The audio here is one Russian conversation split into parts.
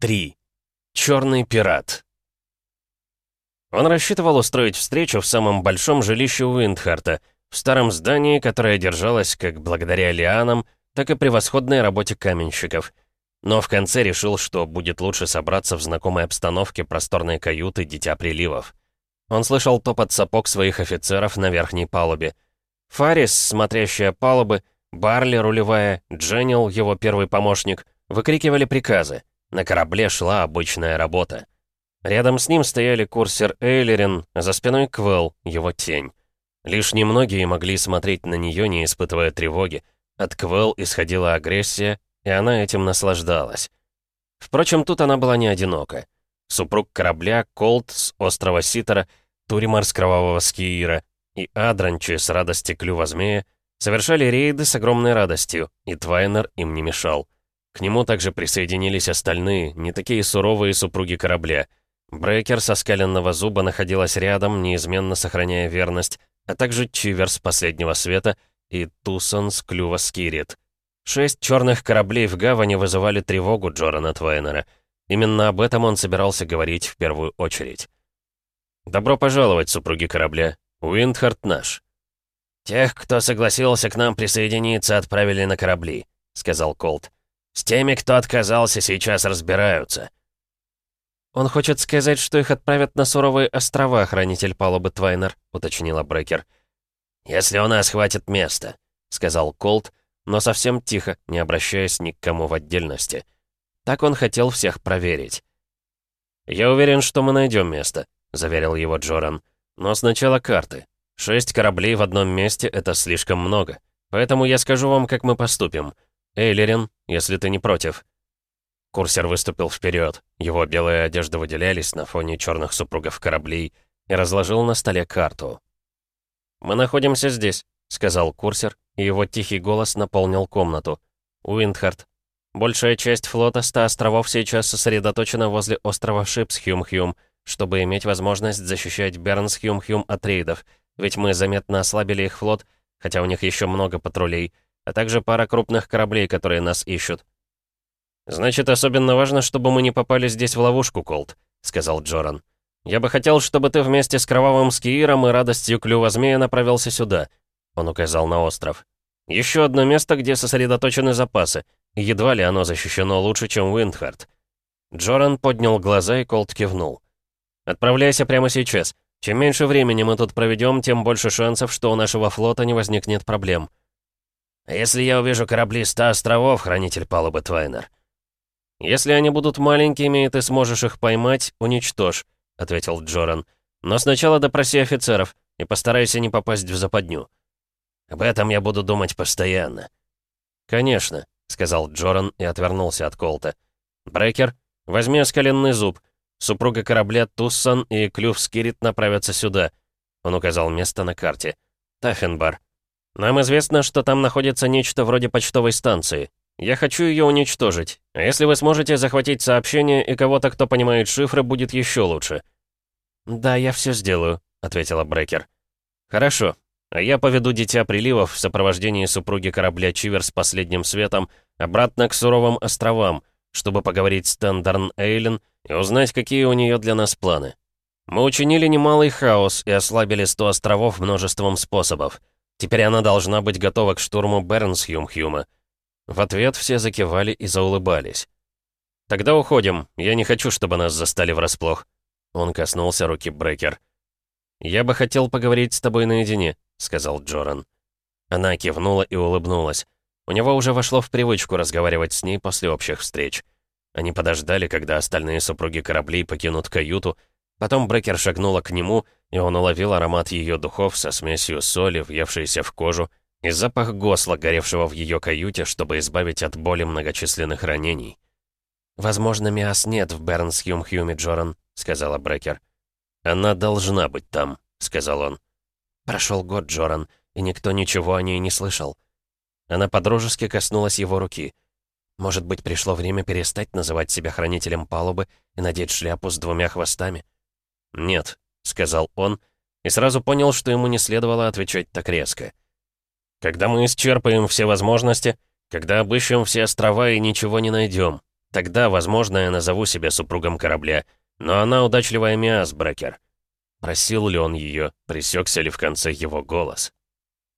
3. Черный пират. Он рассчитывал устроить встречу в самом большом жилище Уиндхарта, в старом здании, которое держалось как благодаря лианам, так и превосходной работе каменщиков. Но в конце решил, что будет лучше собраться в знакомой обстановке просторной каюты «Дитя приливов». Он слышал топот сапог своих офицеров на верхней палубе. Фарис, смотрящая палубы, Барли, рулевая, Дженнил, его первый помощник, выкрикивали приказы — на корабле шла обычная работа. Рядом с ним стояли курсер Эйлерин, за спиной Квел, его тень. Лишь немногие могли смотреть на нее, не испытывая тревоги. От Квел исходила агрессия, и она этим наслаждалась. Впрочем, тут она была не одинока. Супруг корабля Колт с острова Ситера, Туримар с кровавого Скиира и Адранчи с радости клюва змея совершали рейды с огромной радостью, и Твайнер им не мешал. К нему также присоединились остальные, не такие суровые супруги корабля. Брекер со скаленного зуба находилась рядом, неизменно сохраняя верность, а также Чиверс последнего света и Тусон с клюва Скирит. Шесть черных кораблей в гавани вызывали тревогу Джорана Твайнера. Именно об этом он собирался говорить в первую очередь. «Добро пожаловать, супруги корабля. Уиндхарт наш». «Тех, кто согласился к нам присоединиться, отправили на корабли», — сказал Колт. С теми, кто отказался, сейчас разбираются». «Он хочет сказать, что их отправят на суровые острова, хранитель палубы Твайнер», — уточнила Брекер. «Если у нас хватит места», — сказал Колт, но совсем тихо, не обращаясь ни к кому в отдельности. Так он хотел всех проверить. «Я уверен, что мы найдем место», — заверил его Джоран. «Но сначала карты. Шесть кораблей в одном месте — это слишком много. Поэтому я скажу вам, как мы поступим. Эйлерин, если ты не против». Курсер выступил вперед. Его белые одежды выделялись на фоне черных супругов кораблей и разложил на столе карту. «Мы находимся здесь», — сказал курсер, и его тихий голос наполнил комнату. «Уиндхард, большая часть флота ста островов сейчас сосредоточена возле острова Шипсхюмхюм, чтобы иметь возможность защищать Бернсхюмхюм от рейдов, ведь мы заметно ослабили их флот, хотя у них еще много патрулей» а также пара крупных кораблей, которые нас ищут. «Значит, особенно важно, чтобы мы не попали здесь в ловушку, Колт», — сказал Джоран. «Я бы хотел, чтобы ты вместе с Кровавым Скииром и радостью Клюва Змея направился сюда», — он указал на остров. «Еще одно место, где сосредоточены запасы. Едва ли оно защищено лучше, чем Уиндхард». Джоран поднял глаза и Колт кивнул. «Отправляйся прямо сейчас. Чем меньше времени мы тут проведем, тем больше шансов, что у нашего флота не возникнет проблем». Если я увижу корабли ста островов, хранитель палубы Твайнер?» «Если они будут маленькими, и ты сможешь их поймать, уничтожь», — ответил Джоран. «Но сначала допроси офицеров и постарайся не попасть в западню». «Об этом я буду думать постоянно». «Конечно», — сказал Джоран и отвернулся от Колта. «Брекер, возьми скаленный зуб. Супруга корабля Туссан и Клюв Скирит направятся сюда». Он указал место на карте. Тафенбар. Нам известно, что там находится нечто вроде почтовой станции. Я хочу ее уничтожить. А если вы сможете захватить сообщение и кого-то, кто понимает шифры, будет еще лучше». «Да, я все сделаю», — ответила Брекер. «Хорошо. А я поведу Дитя Приливов в сопровождении супруги корабля «Чивер» с последним светом обратно к Суровым островам, чтобы поговорить с Тендерн Эйлен и узнать, какие у нее для нас планы. Мы учинили немалый хаос и ослабили сто островов множеством способов. Теперь она должна быть готова к штурму Бернсхюмхюма. В ответ все закивали и заулыбались. «Тогда уходим. Я не хочу, чтобы нас застали врасплох». Он коснулся руки Брекер. «Я бы хотел поговорить с тобой наедине», — сказал Джоран. Она кивнула и улыбнулась. У него уже вошло в привычку разговаривать с ней после общих встреч. Они подождали, когда остальные супруги кораблей покинут каюту, Потом Брекер шагнула к нему, и он уловил аромат ее духов со смесью соли, въевшейся в кожу, и запах госла, горевшего в ее каюте, чтобы избавить от боли многочисленных ранений. «Возможно, Миас нет в Бернс Хьюми Джоран», — сказала Брекер. «Она должна быть там», — сказал он. Прошел год, Джоран, и никто ничего о ней не слышал. Она подружески коснулась его руки. «Может быть, пришло время перестать называть себя хранителем палубы и надеть шляпу с двумя хвостами?» «Нет», — сказал он, и сразу понял, что ему не следовало отвечать так резко. «Когда мы исчерпаем все возможности, когда обыщем все острова и ничего не найдем, тогда, возможно, я назову себя супругом корабля, но она удачливая Миас Просил ли он ее, пресекся ли в конце его голос?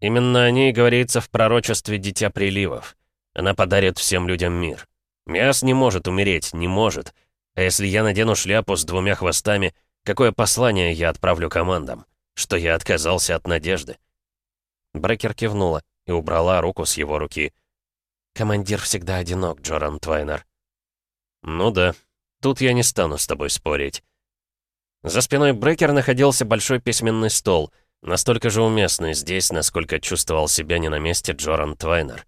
Именно о ней говорится в пророчестве «Дитя приливов». Она подарит всем людям мир. Миас не может умереть, не может. А если я надену шляпу с двумя хвостами — Какое послание я отправлю командам? Что я отказался от надежды?» Брекер кивнула и убрала руку с его руки. «Командир всегда одинок, Джоран Твайнер». «Ну да, тут я не стану с тобой спорить». За спиной Брекер находился большой письменный стол, настолько же уместный здесь, насколько чувствовал себя не на месте Джоран Твайнер.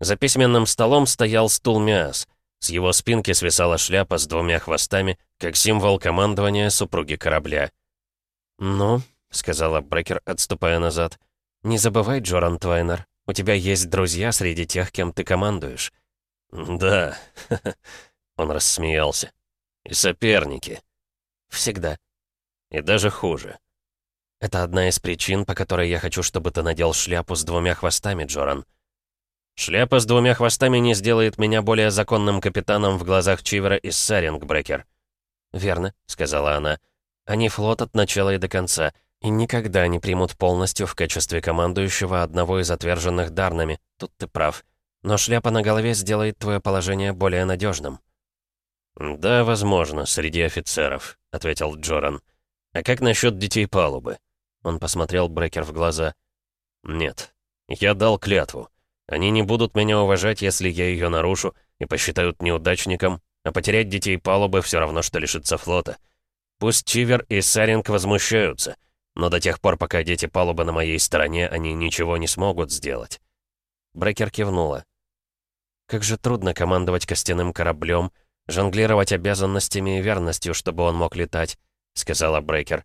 За письменным столом стоял стул Миас — с его спинки свисала шляпа с двумя хвостами, как символ командования супруги корабля. «Ну», — сказала Брекер, отступая назад, — «не забывай, Джоран Твайнер, у тебя есть друзья среди тех, кем ты командуешь». «Да», — он рассмеялся. «И соперники». «Всегда». «И даже хуже». «Это одна из причин, по которой я хочу, чтобы ты надел шляпу с двумя хвостами, Джоран». Шляпа с двумя хвостами не сделает меня более законным капитаном в глазах Чивера и Сарингбрекер. «Верно», — сказала она. «Они флот от начала и до конца, и никогда не примут полностью в качестве командующего одного из отверженных Дарнами. Тут ты прав. Но шляпа на голове сделает твое положение более надежным». «Да, возможно, среди офицеров», — ответил Джоран. «А как насчет детей палубы?» Он посмотрел Брекер в глаза. «Нет, я дал клятву». Они не будут меня уважать, если я ее нарушу, и посчитают неудачником, а потерять детей палубы все равно, что лишиться флота. Пусть Чивер и Саринг возмущаются, но до тех пор, пока дети палубы на моей стороне, они ничего не смогут сделать. Брекер кивнула. Как же трудно командовать костяным кораблем, жонглировать обязанностями и верностью, чтобы он мог летать, сказала Брекер.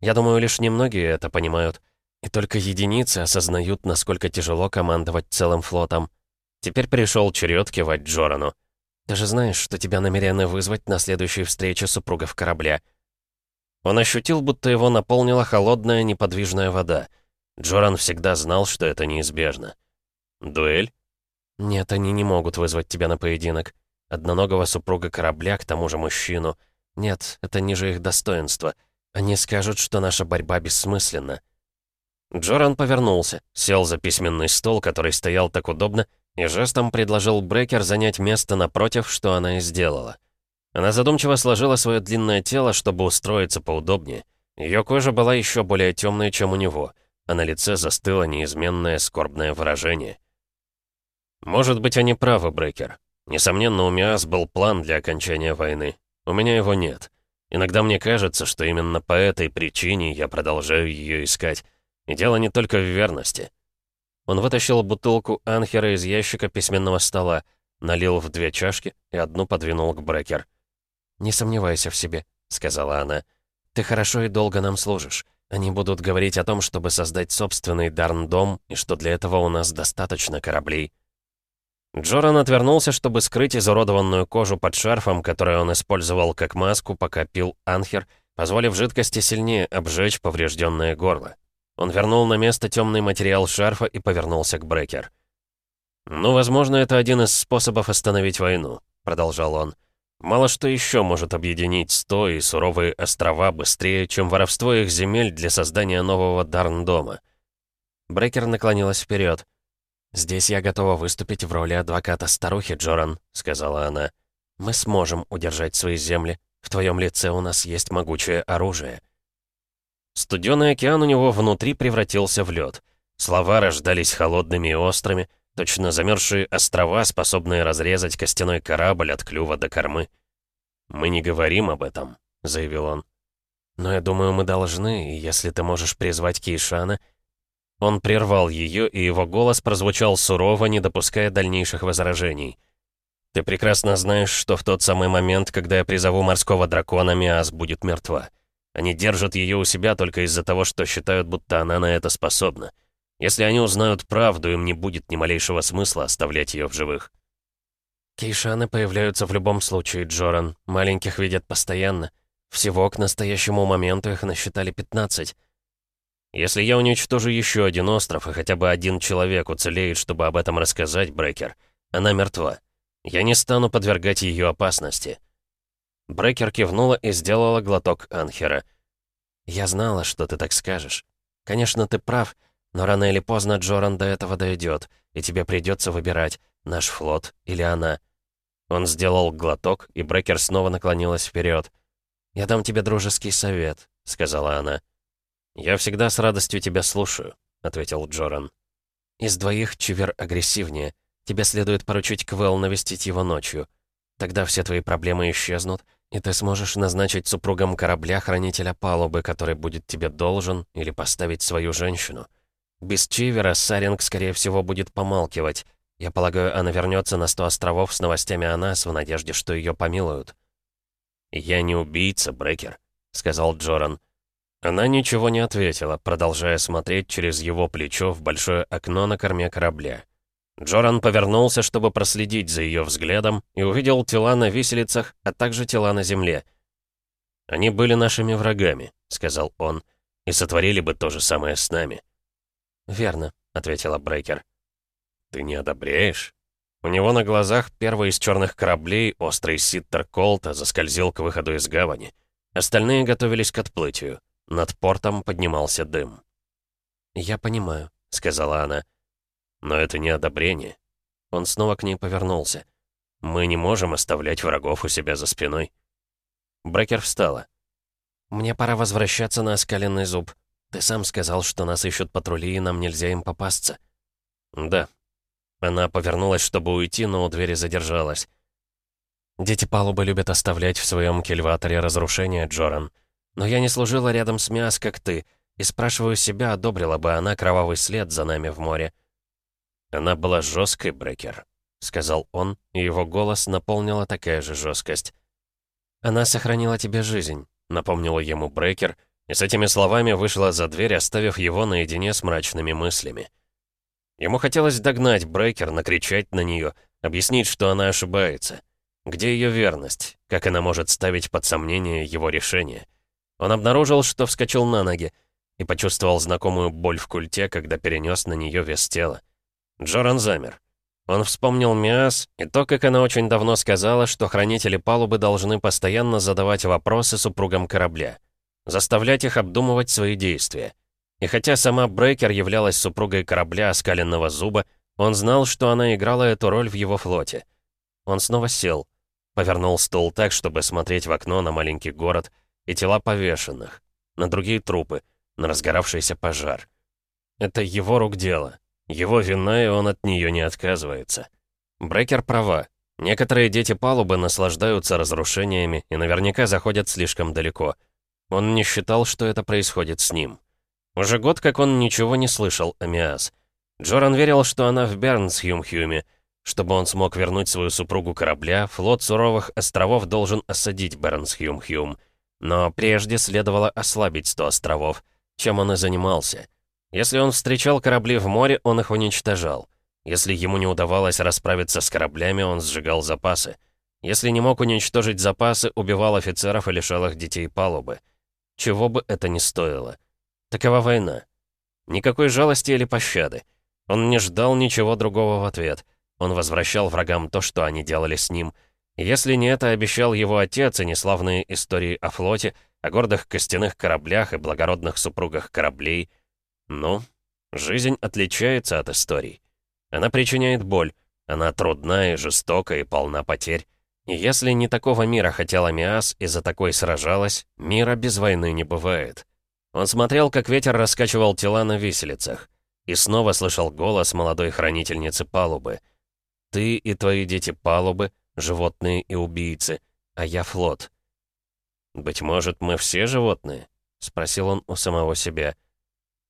Я думаю, лишь немногие это понимают. И только единицы осознают, насколько тяжело командовать целым флотом. Теперь пришел черед кивать Джорану. Ты же знаешь, что тебя намерены вызвать на следующей встрече супругов корабля. Он ощутил, будто его наполнила холодная неподвижная вода. Джоран всегда знал, что это неизбежно. «Дуэль?» «Нет, они не могут вызвать тебя на поединок. Одноногого супруга корабля, к тому же мужчину. Нет, это ниже их достоинства. Они скажут, что наша борьба бессмысленна. Джоран повернулся, сел за письменный стол, который стоял так удобно, и жестом предложил Брекер занять место напротив, что она и сделала. Она задумчиво сложила свое длинное тело, чтобы устроиться поудобнее. Ее кожа была еще более темной, чем у него, а на лице застыло неизменное скорбное выражение. «Может быть, они правы, Брекер. Несомненно, у Миас был план для окончания войны. У меня его нет. Иногда мне кажется, что именно по этой причине я продолжаю ее искать». И дело не только в верности. Он вытащил бутылку анхера из ящика письменного стола, налил в две чашки и одну подвинул к Брекер. «Не сомневайся в себе», — сказала она. «Ты хорошо и долго нам служишь. Они будут говорить о том, чтобы создать собственный Дарн-дом, и что для этого у нас достаточно кораблей». Джоран отвернулся, чтобы скрыть изуродованную кожу под шарфом, который он использовал как маску, пока пил анхер, позволив жидкости сильнее обжечь поврежденное горло. Он вернул на место темный материал шарфа и повернулся к Брекер. «Ну, возможно, это один из способов остановить войну», — продолжал он. «Мало что еще может объединить сто и суровые острова быстрее, чем воровство их земель для создания нового Дарндома». Брекер наклонилась вперед. «Здесь я готова выступить в роли адвоката старухи, Джоран», — сказала она. «Мы сможем удержать свои земли. В твоем лице у нас есть могучее оружие». Студеный океан у него внутри превратился в лед. Слова рождались холодными и острыми, точно замерзшие острова, способные разрезать костяной корабль от клюва до кормы. «Мы не говорим об этом», — заявил он. «Но я думаю, мы должны, если ты можешь призвать Кейшана...» Он прервал ее, и его голос прозвучал сурово, не допуская дальнейших возражений. «Ты прекрасно знаешь, что в тот самый момент, когда я призову морского дракона, Миас будет мертва». Они держат ее у себя только из-за того, что считают, будто она на это способна. Если они узнают правду, им не будет ни малейшего смысла оставлять ее в живых. Кейшаны появляются в любом случае, Джоран. Маленьких видят постоянно. Всего к настоящему моменту их насчитали 15. Если я уничтожу еще один остров, и хотя бы один человек уцелеет, чтобы об этом рассказать, Брекер, она мертва. Я не стану подвергать ее опасности. Брекер кивнула и сделала глоток анхера. «Я знала, что ты так скажешь. Конечно, ты прав, но рано или поздно Джоран до этого дойдет, и тебе придется выбирать, наш флот или она». Он сделал глоток, и Брекер снова наклонилась вперед. «Я дам тебе дружеский совет», — сказала она. «Я всегда с радостью тебя слушаю», — ответил Джоран. «Из двоих Чивер агрессивнее. Тебе следует поручить Квелл навестить его ночью. Тогда все твои проблемы исчезнут, и ты сможешь назначить супругом корабля хранителя палубы, который будет тебе должен, или поставить свою женщину. Без Чивера Саринг, скорее всего, будет помалкивать. Я полагаю, она вернется на сто островов с новостями о нас в надежде, что ее помилуют. «Я не убийца, Брекер», — сказал Джоран. Она ничего не ответила, продолжая смотреть через его плечо в большое окно на корме корабля. Джоран повернулся, чтобы проследить за ее взглядом, и увидел тела на виселицах, а также тела на земле. «Они были нашими врагами», — сказал он, — «и сотворили бы то же самое с нами». «Верно», — ответила Брейкер. «Ты не одобряешь?» У него на глазах первый из черных кораблей, острый ситтер Колта, заскользил к выходу из гавани. Остальные готовились к отплытию. Над портом поднимался дым. «Я понимаю», — сказала она. Но это не одобрение. Он снова к ней повернулся. Мы не можем оставлять врагов у себя за спиной. Брекер встала. «Мне пора возвращаться на оскаленный зуб. Ты сам сказал, что нас ищут патрули, и нам нельзя им попасться». «Да». Она повернулась, чтобы уйти, но у двери задержалась. «Дети палубы любят оставлять в своем кильваторе разрушения, Джоран. Но я не служила рядом с мяс, как ты, и спрашиваю себя, одобрила бы она кровавый след за нами в море. Она была жесткой, Брекер, сказал он, и его голос наполнила такая же жесткость. Она сохранила тебе жизнь, напомнила ему Брекер, и с этими словами вышла за дверь, оставив его наедине с мрачными мыслями. Ему хотелось догнать Брекер, накричать на нее, объяснить, что она ошибается. Где ее верность? Как она может ставить под сомнение его решение? Он обнаружил, что вскочил на ноги и почувствовал знакомую боль в культе, когда перенес на нее вес тела. Джоран замер. Он вспомнил Миас и то, как она очень давно сказала, что хранители палубы должны постоянно задавать вопросы супругам корабля, заставлять их обдумывать свои действия. И хотя сама Брейкер являлась супругой корабля оскаленного зуба, он знал, что она играла эту роль в его флоте. Он снова сел, повернул стол так, чтобы смотреть в окно на маленький город и тела повешенных, на другие трупы, на разгоравшийся пожар. Это его рук дело. Его вина, и он от нее не отказывается. Брекер права. Некоторые дети палубы наслаждаются разрушениями и наверняка заходят слишком далеко. Он не считал, что это происходит с ним. Уже год, как он ничего не слышал о Миас. Джоран верил, что она в Бернсхюмхюме. Чтобы он смог вернуть свою супругу корабля, флот суровых островов должен осадить Бернсхюмхюм. Но прежде следовало ослабить сто островов, чем он и занимался. Если он встречал корабли в море, он их уничтожал. Если ему не удавалось расправиться с кораблями, он сжигал запасы. Если не мог уничтожить запасы, убивал офицеров и лишал их детей палубы. Чего бы это ни стоило. Такова война. Никакой жалости или пощады. Он не ждал ничего другого в ответ. Он возвращал врагам то, что они делали с ним. Если не это обещал его отец и неславные истории о флоте, о гордых костяных кораблях и благородных супругах кораблей — ну, жизнь отличается от историй. Она причиняет боль, она трудна и жестока и полна потерь. И если не такого мира хотела Миас и за такой сражалась, мира без войны не бывает. Он смотрел, как ветер раскачивал тела на виселицах, и снова слышал голос молодой хранительницы палубы. «Ты и твои дети палубы, животные и убийцы, а я флот». «Быть может, мы все животные?» — спросил он у самого себя.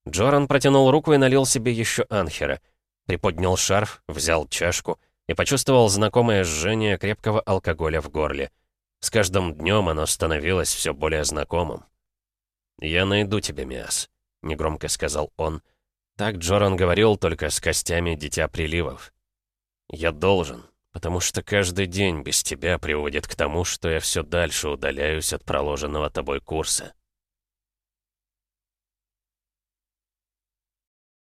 Джоран протянул руку и налил себе еще анхера. Приподнял шарф, взял чашку и почувствовал знакомое жжение крепкого алкоголя в горле. С каждым днем оно становилось все более знакомым. «Я найду тебе, Миас», — негромко сказал он. Так Джоран говорил только с костями Дитя Приливов. «Я должен, потому что каждый день без тебя приводит к тому, что я все дальше удаляюсь от проложенного тобой курса».